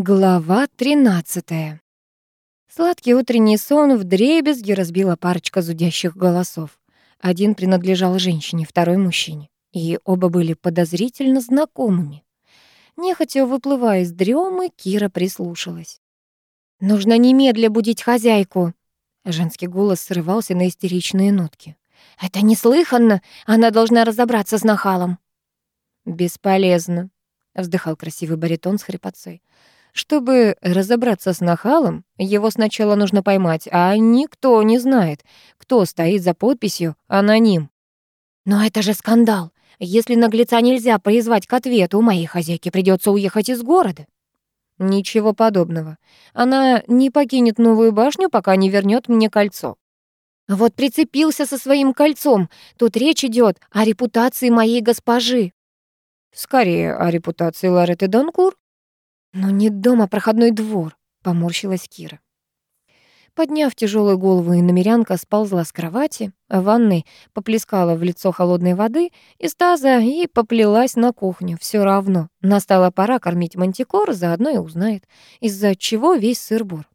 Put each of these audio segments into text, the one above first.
Глава 13. Сладкий утренний сон вдребезги разбила парочка зудящих голосов. Один принадлежал женщине, второй — мужчине. И оба были подозрительно знакомыми. Нехотя выплывая из дремы, Кира прислушалась. «Нужно немедля будить хозяйку!» Женский голос срывался на истеричные нотки. «Это неслыханно! Она должна разобраться с нахалом!» «Бесполезно», — вздыхал красивый баритон с хрипотцой. Чтобы разобраться с нахалом, его сначала нужно поймать, а никто не знает, кто стоит за подписью «Аноним». «Но это же скандал! Если наглеца нельзя призвать к ответу, у моей хозяйки придется уехать из города». «Ничего подобного. Она не покинет новую башню, пока не вернет мне кольцо». «Вот прицепился со своим кольцом. Тут речь идет о репутации моей госпожи». «Скорее о репутации Лоретты Донкур», «Но не дом, а проходной двор», — поморщилась Кира. Подняв тяжелую голову, иномерянка сползла с кровати, в ванной поплескала в лицо холодной воды из таза и поплелась на кухню. Все равно настала пора кормить мантикор, заодно и узнает, из-за чего весь сыр-бор.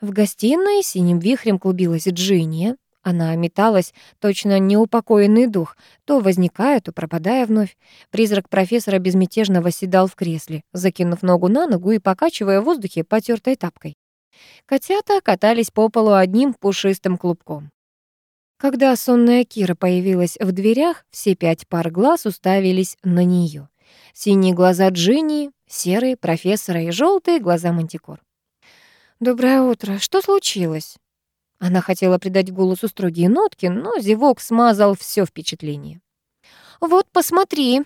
В гостиной синим вихрем клубилась Джинния, она металась, точно неупокоенный дух, то возникая, то пропадая вновь. Призрак профессора безмятежно восседал в кресле, закинув ногу на ногу и покачивая в воздухе потертой тапкой. Котята катались по полу одним пушистым клубком. Когда сонная Кира появилась в дверях, все пять пар глаз уставились на нее. Синие глаза Джинни, серые профессора и желтые глаза Мантикор. «Доброе утро. Что случилось?» Она хотела придать голосу строгие нотки, но зевок смазал все впечатление. «Вот, посмотри!»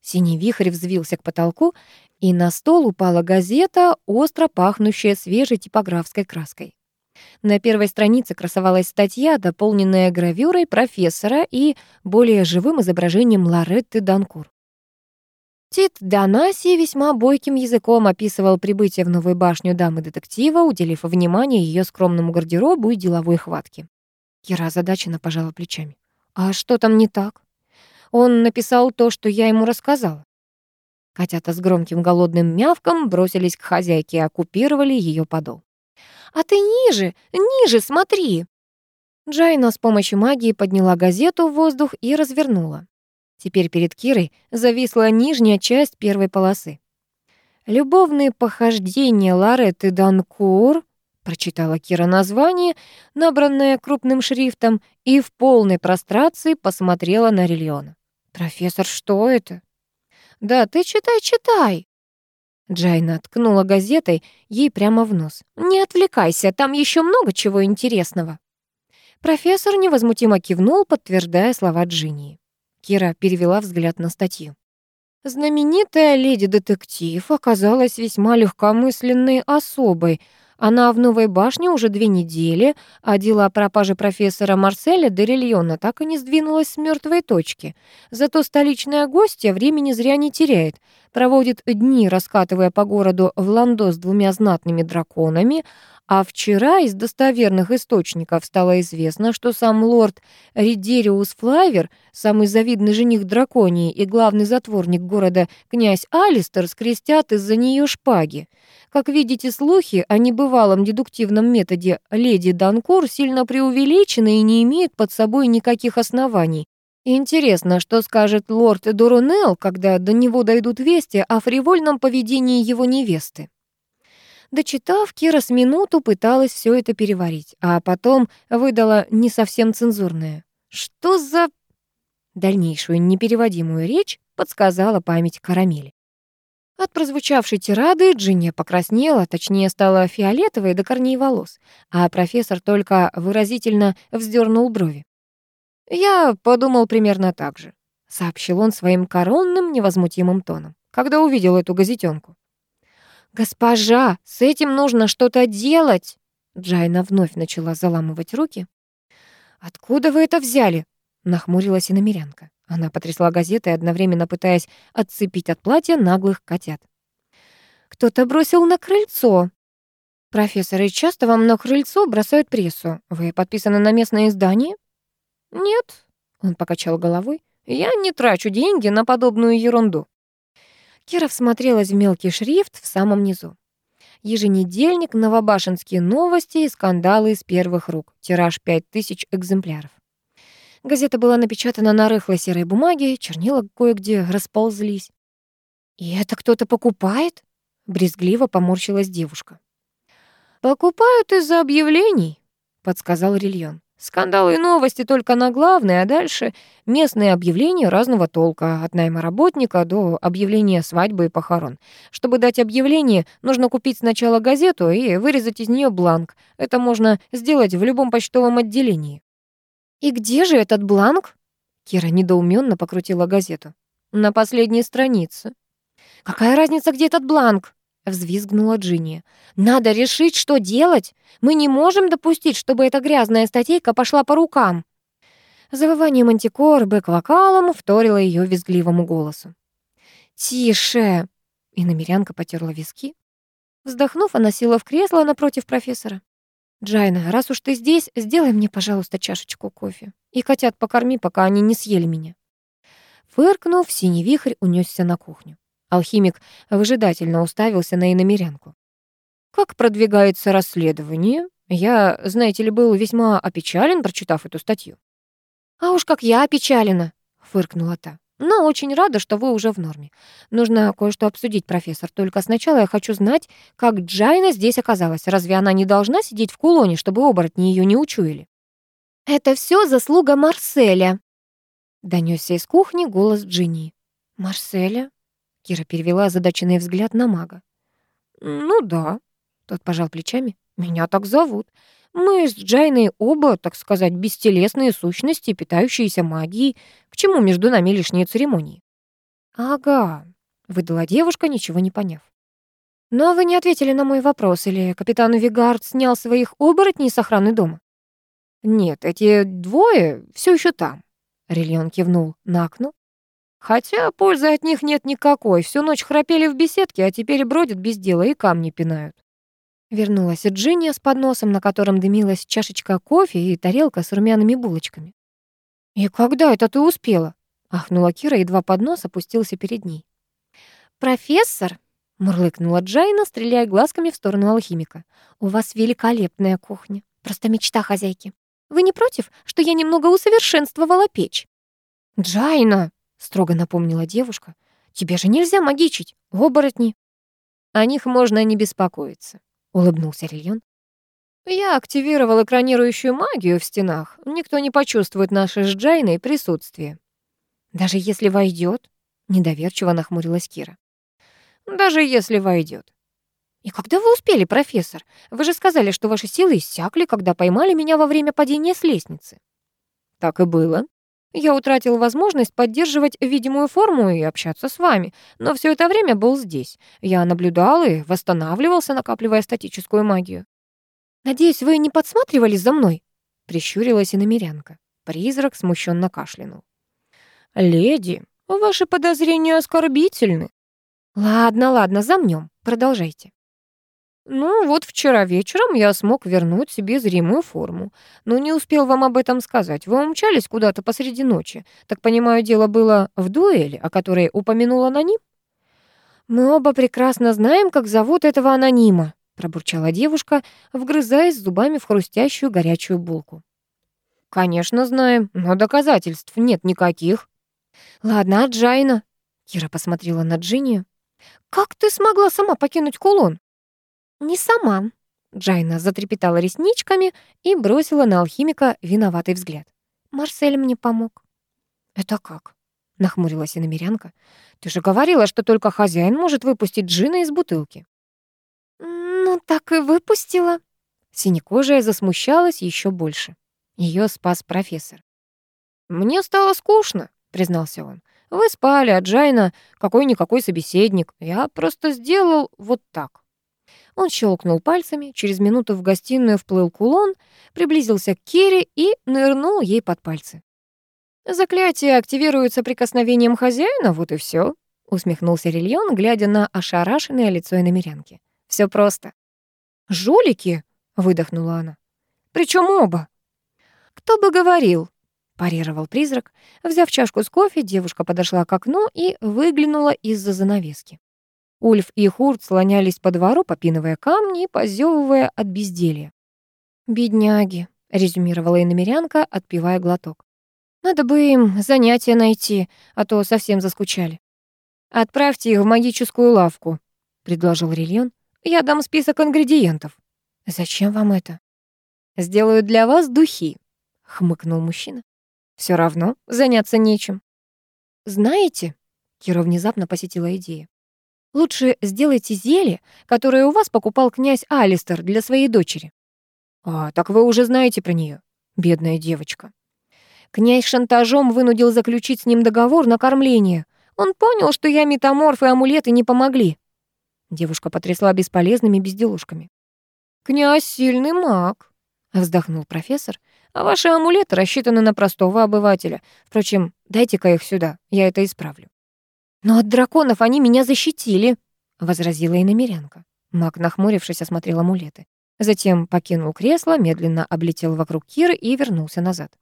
Синий вихрь взвился к потолку, и на стол упала газета, остро пахнущая свежей типографской краской. На первой странице красовалась статья, дополненная гравюрой профессора и более живым изображением Лоретты Данкур. Тит Данаси весьма бойким языком описывал прибытие в новую башню дамы-детектива, уделив внимание ее скромному гардеробу и деловой хватке. Кира озадаченно пожала плечами. «А что там не так? Он написал то, что я ему рассказала». Котята с громким голодным мявком бросились к хозяйке и оккупировали ее подол. «А ты ниже, ниже смотри!» Джайна с помощью магии подняла газету в воздух и развернула. Теперь перед Кирой зависла нижняя часть первой полосы. «Любовные похождения Лоретты Данкур», прочитала Кира название, набранное крупным шрифтом, и в полной прострации посмотрела на Рильона. «Профессор, что это?» «Да ты читай, читай!» Джайна ткнула газетой ей прямо в нос. «Не отвлекайся, там еще много чего интересного». Профессор невозмутимо кивнул, подтверждая слова Джинни. Кира перевела взгляд на статью. Знаменитая леди-детектив оказалась весьма легкомысленной особой. Она в Новой башне уже две недели, а дело о пропаже профессора Марселя Дерильона так и не сдвинулось с мертвой точки. Зато столичная гостья времени зря не теряет. Проводит дни, раскатывая по городу в ландо с двумя знатными драконами, а вчера из достоверных источников стало известно, что сам лорд Ридериус Флайвер, самый завидный жених драконии и главный затворник города князь Алистер, скрестят из-за нее шпаги. Как видите, слухи о небывалом дедуктивном методе леди Данкор сильно преувеличены и не имеют под собой никаких оснований. Интересно, что скажет лорд Дурунел, когда до него дойдут вести о фривольном поведении его невесты. Дочитав, Кира с минуту пыталась все это переварить, а потом выдала не совсем цензурное. «Что за...» Дальнейшую непереводимую речь подсказала память карамели. От прозвучавшей тирады Джинния покраснела, точнее, стала фиолетовой до корней волос, а профессор только выразительно вздернул брови. «Я подумал примерно так же», — сообщил он своим коронным невозмутимым тоном, когда увидел эту газетенку. «Госпожа, с этим нужно что-то делать!» Джайна вновь начала заламывать руки. «Откуда вы это взяли?» — нахмурилась иномерянка. Она потрясла газетой, одновременно пытаясь отцепить от платья наглых котят. «Кто-то бросил на крыльцо». «Профессор, и часто вам на крыльцо бросают прессу? Вы подписаны на местное издание?» «Нет», — он покачал головой. «Я не трачу деньги на подобную ерунду». Кира всмотрелась в мелкий шрифт в самом низу. Еженедельник, новобашенские новости и скандалы из первых рук. Тираж 5000 экземпляров. Газета была напечатана на рыхлой серой бумаге, чернила кое-где расползлись. «И это кто-то покупает?» — брезгливо поморщилась девушка. «Покупают из-за объявлений», — подсказал Рильон. «Скандалы и новости только на главные, а дальше местные объявления разного толка, от найма работника до объявления свадьбы и похорон. Чтобы дать объявление, нужно купить сначала газету и вырезать из нее бланк. Это можно сделать в любом почтовом отделении». «И где же этот бланк?» Кира недоуменно покрутила газету. «На последней странице», «Какая разница, где этот бланк?» — взвизгнула Джинни. «Надо решить, что делать. Мы не можем допустить, чтобы эта грязная статейка пошла по рукам». Завывание мантикор бэк-вокалом вторило ее визгливому голосу. «Тише!» — иномерянка потерла виски. Вздохнув, она села в кресло напротив профессора. «Джайна, раз уж ты здесь, сделай мне, пожалуйста, чашечку кофе. И котят покорми, пока они не съели меня». Фыркнув, синий вихрь унесся на кухню. Алхимик выжидательно уставился на иномерянку. «Как продвигается расследование? Я, знаете ли, был весьма опечален, прочитав эту статью». «А уж как я опечалена!» — фыркнула та. «Но очень рада, что вы уже в норме. Нужно кое-что обсудить, профессор. Только сначала я хочу знать, как Джайна здесь оказалась. Разве она не должна сидеть в кулоне, чтобы оборотни ее не учуяли?» «Это все заслуга Марселя», — донесся из кухни голос Джинни. «Марселя?» Кира перевела озадаченный взгляд на мага. «Ну да», — тот пожал плечами. «Меня так зовут. Мы с Джайной оба, так сказать, бестелесные сущности, питающиеся магией. К чему между нами лишние церемонии?» «Ага», — выдала девушка, ничего не поняв. «Но вы не ответили на мой вопрос, или капитан Вигард снял своих оборотней с охраны дома?» «Нет, эти двое все еще там», — Рильон кивнул на окно. Хотя пользы от них нет никакой. Всю ночь храпели в беседке, а теперь бродят без дела и камни пинают. Вернулась Джинни с подносом, на котором дымилась чашечка кофе и тарелка с румяными булочками. «И когда это ты успела?» — ахнула Кира, едва поднос опустился перед ней. «Профессор!» — мурлыкнула Джайна, стреляя глазками в сторону алхимика. «У вас великолепная кухня. Просто мечта хозяйки. Вы не против, что я немного усовершенствовала печь?» «Джайна!» Строго напомнила девушка. Тебе же нельзя магичить, оборотни. О них можно не беспокоиться, улыбнулся Рильон. Я активировал экранирующую магию в стенах. Никто не почувствует наше с Джайной присутствие. Даже если войдет, недоверчиво нахмурилась Кира. Даже если войдет. И когда вы успели, профессор? Вы же сказали, что ваши силы иссякли, когда поймали меня во время падения с лестницы. Так и было. Я утратил возможность поддерживать видимую форму и общаться с вами, но все это время был здесь. Я наблюдал и восстанавливался, накапливая статическую магию. «Надеюсь, вы не подсматривали за мной?» — прищурилась иномерянка. Призрак смущенно кашлянул. «Леди, ваши подозрения оскорбительны». «Ладно, ладно, замнем. Продолжайте». Ну, вот вчера вечером я смог вернуть себе зримую форму. Но не успел вам об этом сказать. Вы умчались куда-то посреди ночи. Так понимаю, дело было в дуэли, о которой упомянул аноним? Мы оба прекрасно знаем, как зовут этого анонима, пробурчала девушка, вгрызаясь зубами в хрустящую горячую булку. Конечно, знаем, но доказательств нет никаких. Ладно, Джайна. Кира посмотрела на Джинни. Как ты смогла сама покинуть кулон? «Не сама». Джайна затрепетала ресничками и бросила на алхимика виноватый взгляд. «Марсель мне помог». «Это как?» — нахмурилась иномерянка. «Ты же говорила, что только хозяин может выпустить джинна из бутылки». «Ну, так и выпустила». Синекожая засмущалась еще больше. Ее спас профессор. «Мне стало скучно», — признался он. «Вы спали, а Джайна какой-никакой собеседник. Я просто сделал вот так». Он щелкнул пальцами, через минуту в гостиную вплыл кулон, приблизился к Кире и нырнул ей под пальцы. «Заклятие активируется прикосновением хозяина, вот и все, усмехнулся Рильон, глядя на ошарашенное лицо иномерянки. Все просто». «Жулики?» — выдохнула она. «Причем оба». «Кто бы говорил?» — парировал призрак. Взяв чашку с кофе, девушка подошла к окну и выглянула из-за занавески. Ульф и Хурт слонялись по двору, попинывая камни и позевывая от безделья. «Бедняги», — резюмировала иномерянка, отпивая глоток. «Надо бы им занятия найти, а то совсем заскучали». «Отправьте их в магическую лавку», — предложил Рильон. «Я дам список ингредиентов». «Зачем вам это?» «Сделаю для вас духи», — хмыкнул мужчина. Все равно заняться нечем». «Знаете», — Кира внезапно посетила идея, «лучше сделайте зелье, которое у вас покупал князь Алистер для своей дочери». «А, так вы уже знаете про нее, бедная девочка». Князь шантажом вынудил заключить с ним договор на кормление. Он понял, что я метаморф и амулеты не помогли. Девушка потрясла бесполезными безделушками. «Князь сильный маг», — вздохнул профессор. «А ваши амулеты рассчитаны на простого обывателя. Впрочем, дайте-ка их сюда, я это исправлю». «Но от драконов они меня защитили», — возразила иномерянка. Маг, нахмурившись, осмотрел амулеты. Затем покинул кресло, медленно облетел вокруг Киры и вернулся назад.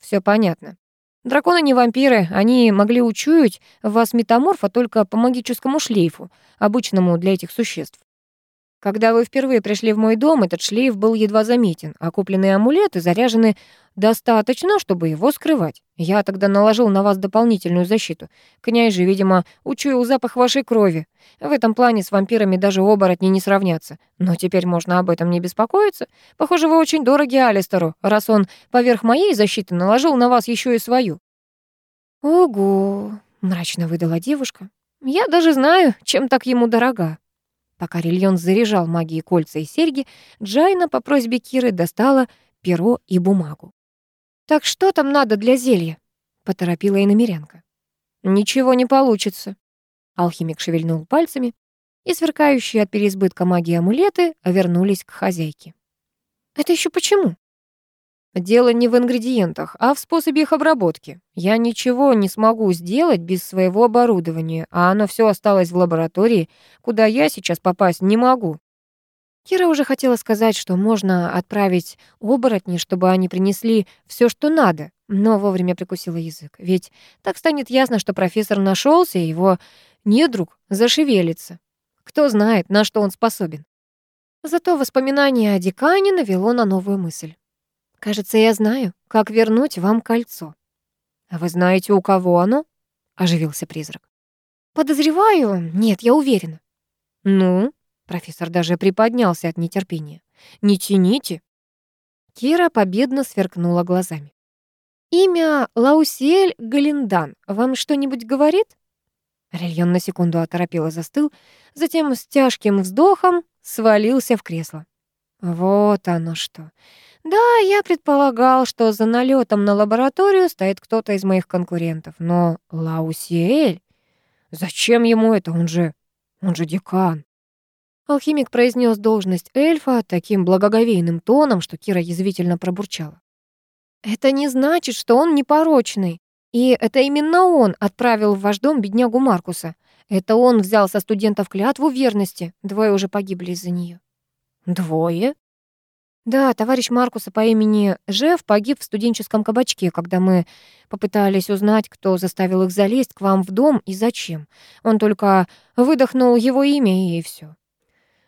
Все понятно. Драконы не вампиры, они могли учуять вас метаморфа только по магическому шлейфу, обычному для этих существ. Когда вы впервые пришли в мой дом, этот шлейф был едва заметен, а купленные амулеты заряжены достаточно, чтобы его скрывать. Я тогда наложил на вас дополнительную защиту. Князь же, видимо, учуял запах вашей крови. В этом плане с вампирами даже оборотни не сравнятся. Но теперь можно об этом не беспокоиться. Похоже, вы очень дороги Алистеру, раз он поверх моей защиты наложил на вас еще и свою». «Ого!» — мрачно выдала девушка. «Я даже знаю, чем так ему дорога». Пока Рильон заряжал магией кольца и серьги, Джайна по просьбе Киры достала перо и бумагу. «Так что там надо для зелья?» — поторопила иномерянка. «Ничего не получится». Алхимик шевельнул пальцами, и сверкающие от переизбытка магии амулеты вернулись к хозяйке. «Это еще почему?» Дело не в ингредиентах, а в способе их обработки. Я ничего не смогу сделать без своего оборудования, а оно все осталось в лаборатории, куда я сейчас попасть не могу. Кира уже хотела сказать, что можно отправить оборотни, чтобы они принесли все, что надо, но вовремя прикусила язык. Ведь так станет ясно, что профессор нашелся, и его недруг зашевелится. Кто знает, на что он способен. Зато воспоминание о декане навело на новую мысль. Кажется, я знаю, как вернуть вам кольцо. А вы знаете, у кого оно? Оживился призрак. Подозреваю. Нет, я уверена. Ну, профессор даже приподнялся от нетерпения. Не тяните. Кира победно сверкнула глазами. «Имя Лаусиэль Галиндан вам что-нибудь говорит?» Рельон на секунду оторопел и застыл, затем с тяжким вздохом свалился в кресло. «Вот оно что! Да, я предполагал, что за налетом на лабораторию стоит кто-то из моих конкурентов, но Лаусиэль? Зачем ему это? Он же... он же декан. Алхимик произнес должность эльфа таким благоговейным тоном, что Кира язвительно пробурчала. «Это не значит, что он непорочный. И это именно он отправил в ваш дом беднягу Маркуса. Это он взял со студентов клятву верности. Двое уже погибли из-за нее. «Двое?» Да, товарищ Маркуса по имени Жеф погиб в студенческом кабачке, когда мы попытались узнать, кто заставил их залезть к вам в дом и зачем. Он только выдохнул его имя и все.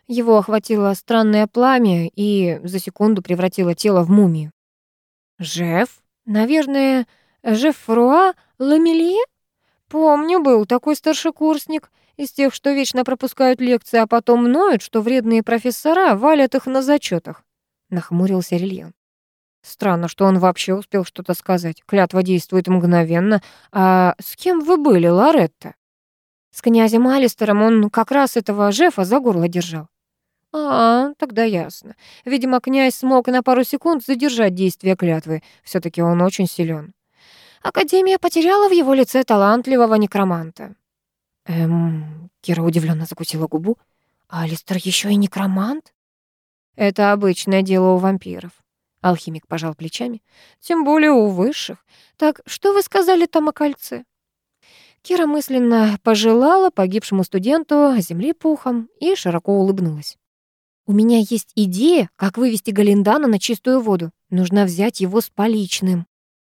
Его охватило странное пламя и за секунду превратило тело в мумию. Жеф? Наверное, Жеф Фруа Ламелье? Помню, был такой старшекурсник из тех, что вечно пропускают лекции, а потом ноют, что вредные профессора валят их на зачетах нахмурился Рильян. Странно, что он вообще успел что-то сказать. Клятва действует мгновенно. А с кем вы были, Лоретта? С князем Алистером он как раз этого Жефа за горло держал. А, тогда ясно. Видимо, князь смог на пару секунд задержать действие клятвы. все таки он очень силен. Академия потеряла в его лице талантливого некроманта. Эм, Кира удивленно закусила губу. А Алистер еще и некромант? Это обычное дело у вампиров. Алхимик пожал плечами. Тем более у высших. Так что вы сказали там о кольце? Кира мысленно пожелала погибшему студенту земли пухом и широко улыбнулась. «У меня есть идея, как вывести Галиндана на чистую воду. Нужно взять его с поличным».